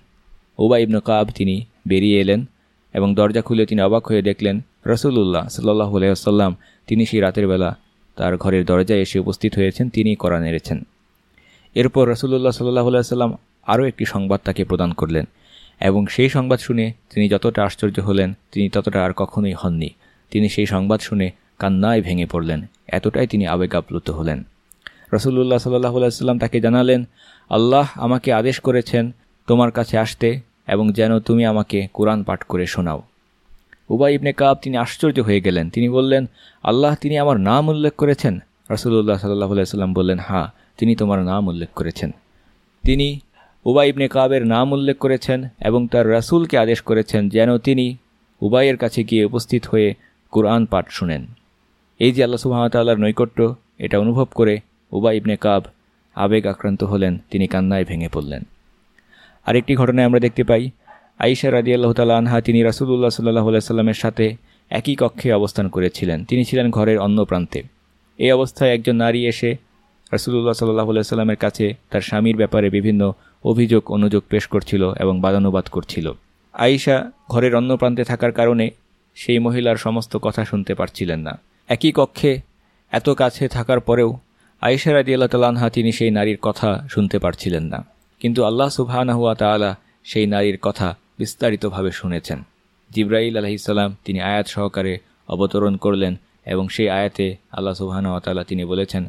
উবা ইবনে কাব তিনি বেরিয়ে এলেন এবং দরজা খুলে তিনি অবাক হয়ে দেখলেন রসুল্লাহ সাল্লাহ আলাইসাল্লাম তিনি সেই রাতের বেলা তার ঘরের দরজায় এসে উপস্থিত হয়েছেন, তিনি করা নেড়েছেন। এরপর রসুল্লাহ সাল্লাহ আলাইসাল্লাম আরও একটি সংবাদ তাকে প্রদান করলেন এবং সেই সংবাদ শুনে তিনি যতটা আশ্চর্য হলেন, তিনি ততটা আর কখনোই হননি। তিনি সেই সংবাদ শুনে কান্নায় ভেঙে পড়লেন, এতটাই তিনি আবেগাপ্লুত হলেন। রসুল্লাহ সাল্লাহ আলাইসাল্লাম তাকে জানালেন, আল্লাহ আমাকে আদেশ করেছেন তোমার কাছে আসতে এবং যেন তুমি আমাকে কোরআন পাঠ করে শোনাও। উবাই ইবনে কাব তিনি আশ্চর্য হয়ে গেলেন। তিনি বললেন, আল্লাহ, তিনি আমার নাম উল্লেখ করেছেন? রসুল্লাহ সাল্লাহ আলাইসাল্লাম বললেন হ্যাঁ। তিনি তোমার নাম উল্লেখ করেছেন। তিনি উবাই ইবনে কাবের নাম উল্লেখ করেছেন এবং তার রাসুলকে আদেশ করেছেন যেন তিনি উবাইয়ের কাছে গিয়ে উপস্থিত হয়ে কোরআন পাঠ শুনেন। এই যে আল্লাহ সুহামতাল্লাহর নৈকট্য, এটা অনুভব করে উবাই ইবনে কাব আবেগ আক্রান্ত হলেন, তিনি কান্নায় ভেঙে পড়লেন। আরেকটি ঘটনায় আমরা দেখতে পাই আইসা রাজি আল্লাহ তালা আনহা তিনি রাসুল্লাহ সাল্লাহ সাল্লামের সাথে একই কক্ষে অবস্থান করেছিলেন। তিনি ছিলেন ঘরের অন্য প্রান্তে। এই অবস্থায় একজন নারী এসে রাসুল্লাহ সাল্লাহ সাল্লামের কাছে তার স্বামীর ব্যাপারে বিভিন্ন অভিযোগ, অনুযোগ পেশ করছিল এবং বাদানুবাদ করছিল। আইসা ঘরের অন্য প্রান্তে থাকার কারণে সেই মহিলার সমস্ত কথা শুনতে পারছিলেন না। একই কক্ষে এত কাছে থাকার পরেও আয়েশা রাজি আল্লাহ তালানহা তিনি সেই নারীর কথা শুনতে পারছিলেন না। কিন্তু আল্লাহ সুবাহানাহুয়া তালা সেই নারীর কথা বিস্তারিতভাবে শুনেছেন। জিব্রাইল আলহিসাল্লাম তিনি আয়াত সহকারে অবতরণ করলেন এবং সেই আয়াতে আল্লাহ সুবহান তাআলা তিনি বলেছেন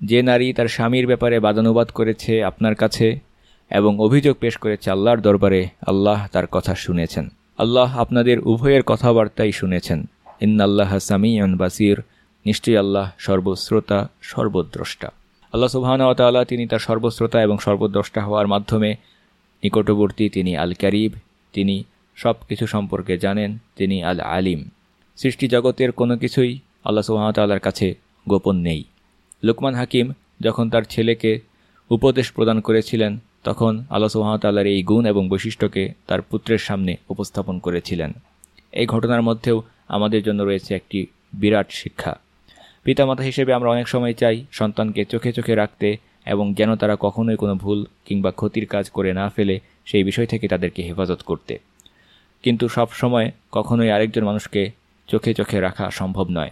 যে নারী তার স্বামীর ব্যাপারে বাদানুবাদ করেছে আপনার কাছে এবং অভিযোগ পেশ করেছে আল্লাহর দরবারে, আল্লাহ তার কথা শুনেছেন। আল্লাহ আপনাদের উভয়ের কথাবার্তাই শুনেছেন। ইন্নাল্লাহ সামিয়ন বাসির, নিশ্চয়ই আল্লাহ সর্বশ্রোতা, সর্বদ্রষ্টা। আল্লাহ সুবাহানতাল্লাহ তিনি তার সর্বশ্রোতা এবং সর্বদ্রষ্টা হওয়ার মাধ্যমে নিকটবর্তী তিনি আল ক্যারিব তিনি সব কিছু সম্পর্কে জানেন, তিনি আল আলিম সৃষ্টি জগতের কোনো কিছুই আল্লাহ সুবাহতাল্লার কাছে গোপন নেই। লুকমান হাকিম যখন তার ছেলেকে উপদেশ প্রদান করেছিলেন, তখন আল্লাহ সুহামতাল্লাহর এই গুণ এবং বৈশিষ্ট্যকে তার পুত্রের সামনে উপস্থাপন করেছিলেন। এই ঘটনার মধ্যেও আমাদের জন্য রয়েছে একটি বিরাট শিক্ষা। পিতামাতা হিসেবে আমরা অনেক সময় চাই সন্তানকে চোখে চোখে রাখতে এবং যেন তারা কখনোই কোনো ভুল কিংবা ক্ষতির কাজ করে না ফেলে সেই বিষয় থেকে তাদেরকে হেফাজত করতে। কিন্তু সব সময় কখনোই আরেকজন মানুষকে চোখে চোখে রাখা সম্ভব নয়।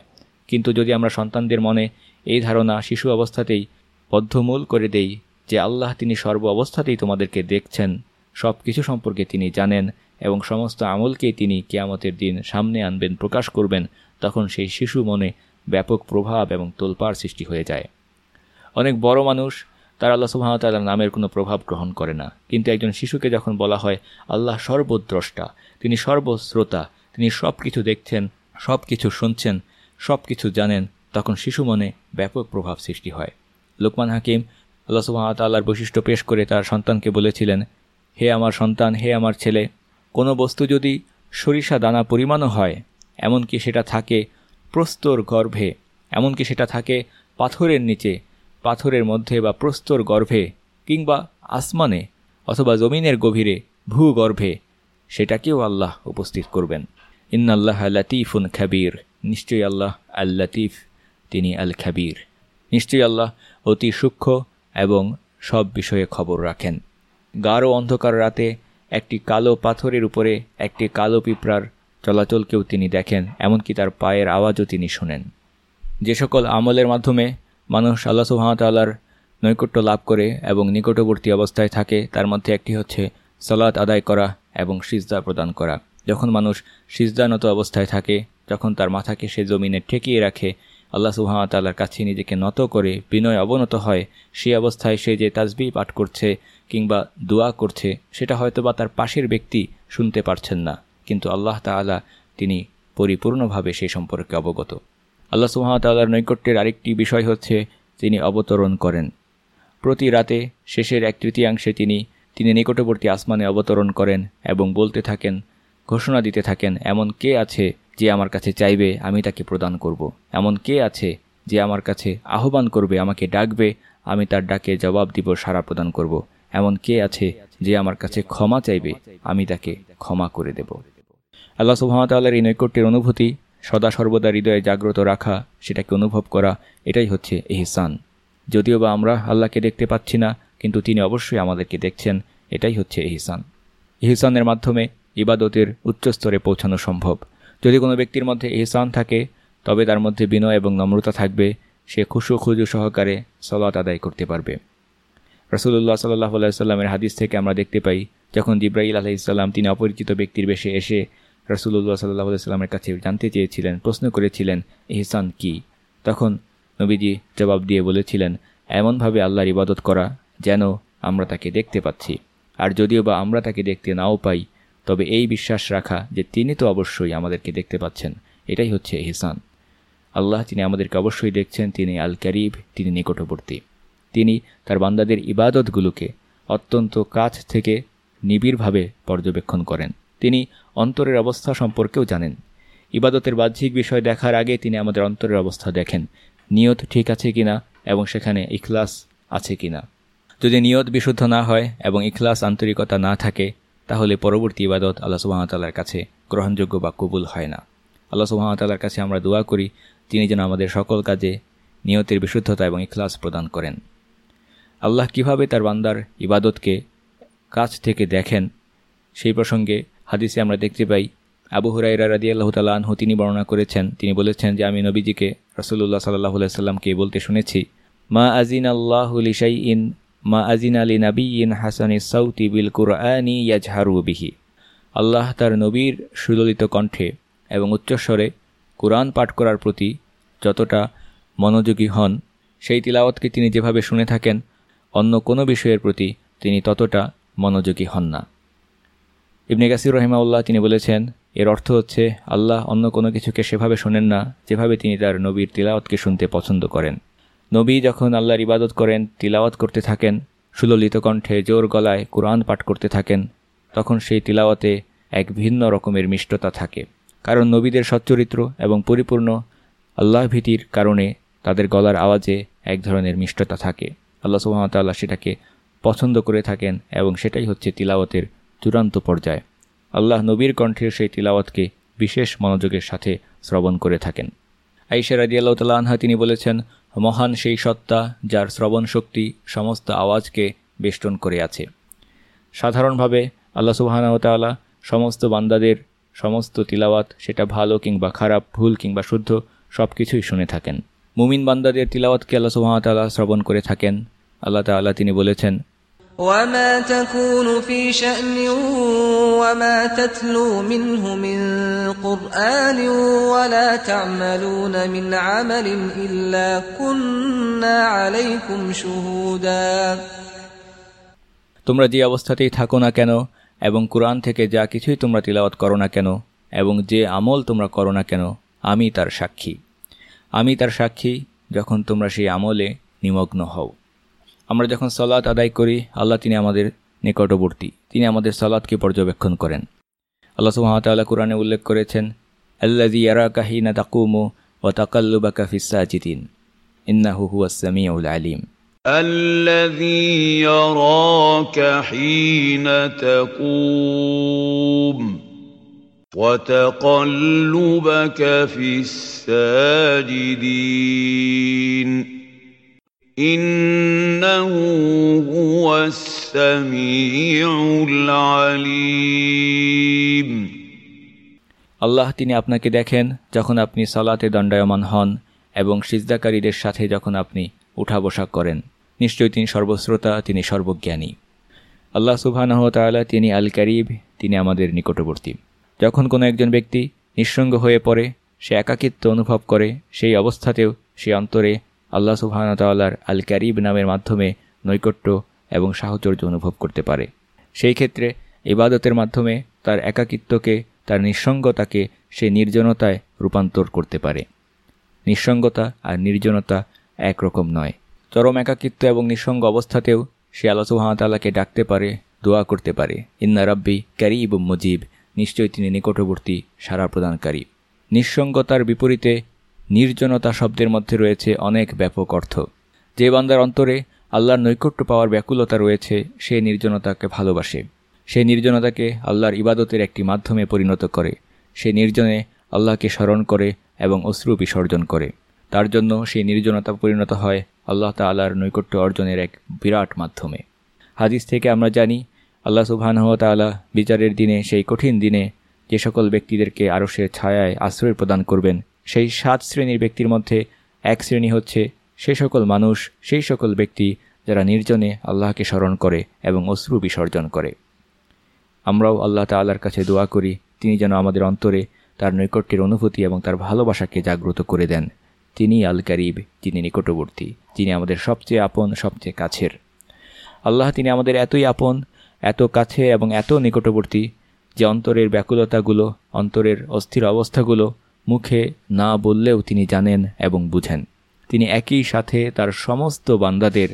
কিন্তু যদি আমরা সন্তানদের মনে এই ধারণা শিশু অবস্থাতেই বদ্ধমূল করে দেই যে আল্লাহ তিনি সর্ব অবস্থাতেই তোমাদেরকে দেখছেন সব কিছু সম্পর্কে তিনি জানেন এবং সমস্ত আমলকেই তিনি কেয়ামতের দিন সামনে আনবেন, প্রকাশ করবেন, তখন সেই শিশু মনে ব্যাপক প্রভাব এবং তোলপাড় সৃষ্টি হয়ে যায়। অনেক বড় মানুষ, তার আল্লাহ সুহামতাল্লাহ নামের কোনো প্রভাব গ্রহণ করে না। কিন্তু একজন শিশুকে যখন বলা হয়, আল্লাহ সর্বদ্রষ্টা, তিনি সর্বশ্রোতা, তিনি সব কিছু দেখছেন সব কিছু শুনছেন সব কিছু জানেন তখন শিশু মনে ব্যাপক প্রভাব সৃষ্টি হয়। লোকমান হাকিম আল্লাহ সুহামতাল্লাহর বৈশিষ্ট্য পেশ করে তার সন্তানকে বলেছিলেন, হে আমার সন্তান, হে আমার ছেলে, কোনো বস্তু যদি সরিষা দানা পরিমাণও হয়, এমনকি সেটা থাকে প্রস্তর গর্ভে, এমনকি সেটা থাকে পাথরের নিচে, পাথরের মধ্যে বা প্রস্তর গর্ভে কিংবা আসমানে অথবা জমিনের গভীরে ভূগর্ভে, সেটাকেও আল্লাহ উপস্থিত করবেন। ইন্নাল্লাহ লাতিফুন খাবির। নিশ্চয়ই আল্লাহ আল লতিফ তিনি আল খাবির নিশ্চয়ই আল্লাহ অতি সূক্ষ্ম এবং সব বিষয়ে খবর রাখেন। গাঢ় অন্ধকার রাতে একটি কালো পাথরের উপরে একটি কালো পিঁপড়ার চলাচলকেও তিনি দেখেন, এমনকি তার পায়ের আওয়াজও তিনি শোনেন। যে সকল আমলের মাধ্যমে মানুষ আল্লাহ সুহামতাল্লার নৈকট্য লাভ করে এবং নিকটবর্তী অবস্থায় থাকে, তার মধ্যে একটি হচ্ছে সলাৎ আদায় করা এবং সিজদা প্রদান করা। যখন মানুষ সিজদানত অবস্থায় থাকে যখন তার মাথাকে সে জমিনে ঠেকিয়ে রাখে আল্লাহ সুহামতাল্লার কাছে নিজেকে নত করে বিনয় অবনত হয় সেই অবস্থায় সে যে তাজবি পাঠ করছে কিংবা দোয়া করছে, সেটা হয়তো বা তার পাশের ব্যক্তি শুনতে পারছেন না। কিন্তু আল্লাহ তালা তিনি পরিপূর্ণভাবে সেই সম্পর্কে অবগত। আল্লাহ সুহামতাল্লার নৈকট্যের আরেকটি বিষয় হচ্ছে তিনি অবতরণ করেন। প্রতি রাতে শেষের এক তৃতীয়াংশে তিনি তিনি নিকটবর্তী আসমানে অবতরণ করেন এবং বলতে থাকেন, ঘোষণা দিতে থাকেন, এমন কে আছে যে আমার কাছে চাইবে, আমি তাকে প্রদান করব। এমন কে আছে যে আমার কাছে আহ্বান করবে, আমাকে ডাকবে, আমি তার ডাকে জবাব দিব সারা প্রদান করব। এমন কে আছে যে আমার কাছে ক্ষমা চাইবে, আমি তাকে ক্ষমা করে দেব আল্লাহ সুহামতাল্লাহর এই নৈকট্যের অনুভূতি সদা সর্বদা হৃদয়ে জাগ্রত রাখা, সেটাকে অনুভব করা, এটাই হচ্ছে এহসান যদিও বা আমরা আল্লাহকে দেখতে পাচ্ছি না, কিন্তু তিনি অবশ্যই আমাদেরকে দেখছেন, এটাই হচ্ছে এহসান এহসানের মাধ্যমে ইবাদতের উচ্চস্তরে পৌঁছানো সম্ভব যদি কোনো ব্যক্তির মধ্যে এহসান থাকে, তবে তার মধ্যে বিনয় এবং নম্রতা থাকবে, সে খুশু খুজু সহকারে সলাত আদায় করতে পারবে। রসুল্লাহ সাল্লাহ আলাইস্লামের হাদিস থেকে আমরা দেখতে পাই, যখন জিব্রাহিল আলাইসাল্লাম তিনি অপরিচিত ব্যক্তির বেশে এসে রসুল্লাহ সাল্লাহ সাল্লামের কাছে জানতে চেয়েছিলেন, প্রশ্ন করেছিলেন এহসান কি? তখন নবীজি জবাব দিয়ে বলেছিলেন, এমনভাবে আল্লাহর ইবাদত করা যেন আমরা তাকে দেখতে পাচ্ছি। আর যদিও বা আমরা তাকে দেখতে নাও পাই তবে এই বিশ্বাস রাখা যে তিনি তো অবশ্যই আমাদেরকে দেখতে পাচ্ছেন, এটাই হচ্ছে এহসান। আল্লাহ তিনি আমাদেরকে অবশ্যই দেখছেন, তিনি আল ক্যারিব তিনি নিকটবর্তী। তিনি তার বান্দাদের ইবাদতগুলোকে অত্যন্ত কাছ থেকে নিবিড়ভাবে পর্যবেক্ষণ করেন। তিনি অন্তরের অবস্থা সম্পর্কেও জানেন। ইবাদতের বাহ্যিক বিষয় দেখার আগে তিনি আমাদের অন্তরের অবস্থা দেখেন। নিয়ত ঠিক আছে কিনা এবং সেখানে ইখলাস আছে কিনা। যদি নিয়ত বিশুদ্ধ না হয় এবং ইখলাস আন্তরিকতা না থাকে তাহলে পরবর্তী ইবাদত আল্লাহ সুবাহতাল্লার কাছে গ্রহণযোগ্য বা কবুল হয় না। আল্লাহ সুহামতাল্লার কাছে আমরা দোয়া করি, তিনি যেন আমাদের সকল কাজে নিয়তের বিশুদ্ধতা এবং ইখলাস প্রদান করেন। আল্লাহ কীভাবে তার বান্দার ইবাদতকে কাছ থেকে দেখেন, সেই প্রসঙ্গে হাদিসে আমরা দেখতে পাই, আবু হুরাইরা রাদি আল্লাহ তালাহু তিনি বর্ণনা করেছেন, তিনি বলেছেন যে, আমি নবীজিকে রসুল্লাহ সাল্লাহ সাল্লামকে বলতে শুনেছি, মা আজিন আল্লাহুলিশাই ইন মা আজিন আলী নাবি ইন হাসানি সৌতি বিল কুরআনি ইয়াজহারু বিহি। আল্লাহ তার নবীর সুললিত কণ্ঠে এবং উচ্চস্বরে কোরআন পাঠ করার প্রতি যতটা মনোযোগী হন, সেই তিলাওয়াতকে তিনি যেভাবে শুনে থাকেন, অন্য কোনো বিষয়ের প্রতি তিনি ততটা মনোযোগী হন না। ইবনে গাসির রহিমাউল্লাহ তিনি বলেছেন, এর অর্থ হচ্ছে, আল্লাহ অন্য কোনো কিছুকে সেভাবে শোনেন না, যেভাবে তিনি তার নবীর তিলাওয়াতকে শুনতে পছন্দ করেন। নবী যখন আল্লাহর ইবাদত করেন, তিলাওয়াত করতে থাকেন, সুললিত কণ্ঠে জোর গলায় কোরআন পাঠ করতে থাকেন, তখন সেই তিলাওয়াতে এক ভিন্ন রকমের মিষ্টতা থাকে। কারণ নবীদের সচ্চরিত্র এবং পরিপূর্ণ আল্লাহ ভীতির কারণে তাদের গলার আওয়াজে এক ধরনের মিষ্টতা থাকে। আল্লাহ সুহামতাল্লাহ সেটাকে পছন্দ করে থাকেন এবং সেটাই হচ্ছে তিলাওয়াতের চূড়ান্ত পর্যায়। আল্লাহ নবীর কণ্ঠের সেই তিলাওয়াতকে বিশেষ মনোযোগের সাথে শ্রবণ করে থাকেন। আইসা রাজি আল্লাহ তাল্লাহ আনহা তিনি বলেছেন মহান সেই সত্তা যার শ্রবণ শক্তি সমস্ত আওয়াজকে বেষ্টন করে আছে সাধারণভাবে আল্লাহ সুবাহানতাল্লাহ সমস্ত বান্দাদের সমস্ত তিলাওয়াত, সেটা ভালো কিংবা খারাপ, ভুল কিংবা শুদ্ধ সব কিছুই শুনে থাকেন। মুমিন বান্দাদের তিলাওয়াতকে আল্লাহ সুবাহতাল্লাহ শ্রবণ করে থাকেন। আল্লাহ তাল্লাহ তিনি বলেছেন وما تكون في شأن وما تتلو منه من قرآن ولا تعملون من عمل إلا كنا عليكم شهودا তোমরা যে অবস্থাতেই থাকো না কেন এবং কোরআন থেকে যা কিছুই তোমরা তিলাওয়াত করো না কেন এবং যে আমল তোমরা করো না কেন আমি তার সাক্ষী আমি তার সাক্ষী যখন তোমরা সেই আমলে নিমগ্ন হও আমরা যখন সলাৎ আদায় করি আল্লাহ তিনি আমাদের নিকটবর্তী তিনি আমাদের সলাৎকে পর্যবেক্ষণ করেন আল্লাহ সুহামতাল্লাহ কোরআনে উল্লেখ করেছেন আল্লাজি ইয়ারা কাহিনা তাকুমু ও তাকাল্লুবা কাফিসাজিদিন ইন্নাহু হুয়াসামিউল আলিম الذي يراك حين تقوم وتقلبك في الساجدين إنه هو السميع العليم আল্লাহ তিনি আপনাকে দেখেন যখন আপনি সালাতে দণ্ডায়মান হন এবং সিজদাকারীদের সাথে যখন আপনি উঠা বসা করেন নিশ্চয়ই তিনি সর্বশ্রোতা তিনি সর্বজ্ঞানী আল্লাহ সুবহানাহ তাআলা তিনি আল কারিব তিনি আমাদের নিকটবর্তী যখন কোনো একজন ব্যক্তি নিঃসঙ্গ হয়ে পড়ে সে একাকিত্ব অনুভব করে সেই অবস্থাতেও সে অন্তরে আল্লাহ সুবাহতাল্লাহর আল ক্যারিব নামের মাধ্যমে নৈকট্য এবং সাহচর্য অনুভব করতে পারে। সেই ক্ষেত্রে ইবাদতের মাধ্যমে তার একাকিত্বকে, তার নিঃসঙ্গতাকে সে নির্জনতায় রূপান্তর করতে পারে। নিঃসঙ্গতা আর নির্জনতা একরকম নয়। চরম একাকিত্ব এবং নিঃসঙ্গ অবস্থাতেও সে আল্লাহ সুহামতাল্লাহকে ডাকতে পারে, দোয়া করতে পারে। ইন্না রাব্বি ক্যারিব মুজিব, নিশ্চয়ই তিনি নিকটবর্তী সারা প্রদানকারী। নিঃসঙ্গতার বিপরীতে নির্জনতা শব্দের মধ্যে রয়েছে অনেক ব্যাপক অর্থ। যে বান্দার অন্তরে আল্লাহর নৈকট্য পাওয়ার ব্যাকুলতা রয়েছে, সে নির্জনতাকে ভালোবাসে। সে নির্জনতাকে আল্লাহর ইবাদতের একটি মাধ্যমে পরিণত করে। সে নির্জনে আল্লাহকে স্মরণ করে এবং অশ্রু বিসর্জন করে। তার জন্য সেই নির্জনতা পরিণত হয় আল্লাহ তাল্লাহর নৈকট্য অর্জনের এক বিরাট মাধ্যমে। হাদিস থেকে আমরা জানি, আল্লাহ সুবহানহ তাল্লাহ বিচারের দিনে, সেই কঠিন দিনে যে সকল ব্যক্তিদেরকে আরশের ছায়ায় আশ্রয় প্রদান করবেন সেই সাত শ্রেণির ব্যক্তির মধ্যে এক শ্রেণি হচ্ছে সেই সকল মানুষ, সেই সকল ব্যক্তি যারা নির্জনে আল্লাহকে স্মরণ করে এবং অশ্রু বিসর্জন করে। আমরাও আল্লাহ তাল্লার কাছে দোয়া করি, তিনি যেন আমাদের অন্তরে তার নৈকট্যের অনুভূতি এবং তার ভালোবাসাকে জাগ্রত করে দেন। তিনি আল কারিব, যিনি নিকটবর্তী, যিনি আমাদের সবচেয়ে আপন, সবচেয়ে কাছের। আল্লাহ তিনি আমাদের এতই আপন, এত কাছে এবং এত নিকটবর্তী যে অন্তরের ব্যাকুলতাগুলো, অন্তরের অস্থির অবস্থাগুলো মুখে না বললেও তিনি জানেন এবং বুঝেন। তিনি একই সাথে তার সমস্ত বান্দাদের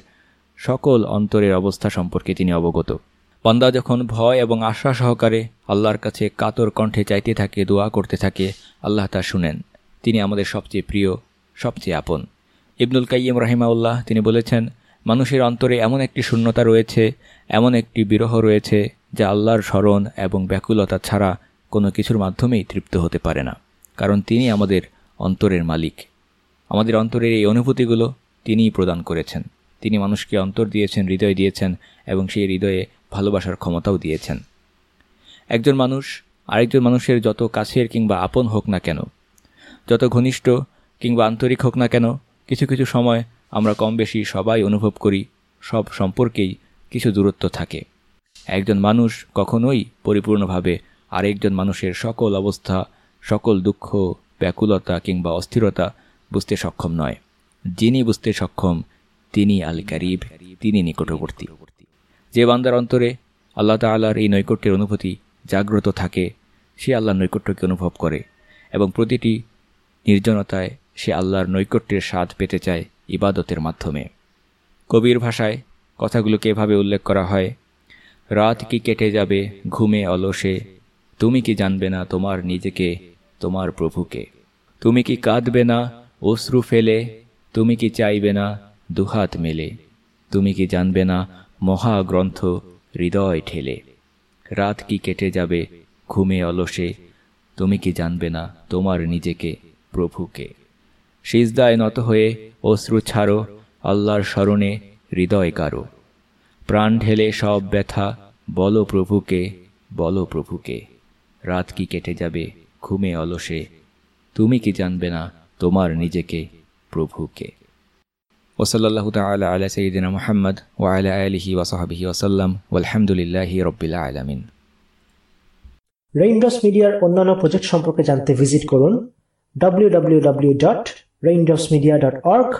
সকল অন্তরের অবস্থা সম্পর্কে তিনি অবগত। বান্দা যখন ভয় এবং আশা সহকারে আল্লাহর কাছে কাতর কণ্ঠে চাইতে থাকে, দোয়া করতে থাকে, আল্লাহ তা শুনেন। তিনি আমাদের সবচেয়ে প্রিয়, সবচেয়ে আপন। ইবনুল কাইম রাহিমাউল্লাহ তিনি বলেছেন, মানুষের অন্তরে এমন একটি শূন্যতা রয়েছে, এমন একটি বিরহ রয়েছে, যা আল্লাহর স্মরণ এবং ব্যাকুলতা ছাড়া কোনো কিছুর মাধ্যমেই তৃপ্ত হতে পারে না। কারণ তিনি আমাদের অন্তরের মালিক। আমাদের অন্তরের এই অনুভূতিগুলো তিনিই প্রদান করেছেন। তিনি মানুষকে অন্তর দিয়েছেন, হৃদয় দিয়েছেন এবং সেই হৃদয়ে ভালোবাসার ক্ষমতাও দিয়েছেন। একজন মানুষ আরেকজন মানুষের যত কাছের কিংবা আপন হোক না কেন, যত ঘনিষ্ঠ কিংবা আন্তরিক হোক না কেন, কিছু কিছু সময় আমরা কম বেশি সবাই অনুভব করি, সব সম্পর্কেই কিছু দূরত্ব থাকে। একজন মানুষ কখনোই পরিপূর্ণভাবে আরেকজন মানুষের সকল অবস্থা সকল দুঃখ, ব্যাকুলতা কিংবা অস্থিরতা বুঝতে সক্ষম নয়। যিনি বুঝতে সক্ষম, তিনি আল কারিব, তিনি নিকটবর্তী। যে বান্দার অন্তরে আল্লাহ তাল্লাহর এই নৈকট্যের অনুভূতি জাগ্রত থাকে, সে আল্লাহর নৈকট্যকে অনুভব করে এবং প্রতিটি নির্জনতায় সে আল্লাহর নৈকট্যের স্বাদ পেতে চায় ইবাদতের মাধ্যমে। কবির ভাষায় কথাগুলোকে এভাবে উল্লেখ করা হয়, রাত কি কেটে যাবে, ঘুমে অলসে, তুমি কি জানবে না তোমার নিজেকে তোমার প্রভুকে। তুমি কি কাঁদবে না, অশ্রু ফেলে? তুমি কি চাইবে না, দুহাত মেলে? তুমি কি জানবে না, মহাগ্রন্থ হৃদয় ঠেলে? রাত কি কেটে যাবে, ঘুমে অলসে? তুমি কি জানবে না, তোমার নিজেকে, প্রভুকে? সিজদায় নত হয়ে অশ্রু ছাড়ো, আল্লাহর স্মরণে হৃদয় কারও প্রাণ ঢেলে সব ব্যথা, বলো প্রভুকে বলো প্রভুকে। রাত কি কেটে যাবে ঘুমে অলসে তুমি কি জানবে না তোমার নিজেকে, প্রভুকে? ওসল্লাহ তালা আলা সঈদিনা মোহাম্মদ ও আলা আলহি ওসাহাবিহি ওসাল্লাম আলহামদুলিল্লাহি রব্বিল্লা আলমিন। রেইনড্রপস মিডিয়ার অন্যান্য প্রজেক্ট সম্পর্কে জানতে ভিজিট করুন www.raindropsmedia.org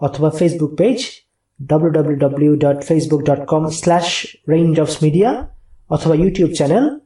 অথবা ফেসবুক পেজ ডাব্লিউ www.facebook.com/raindropsmedia অথবা YouTube channel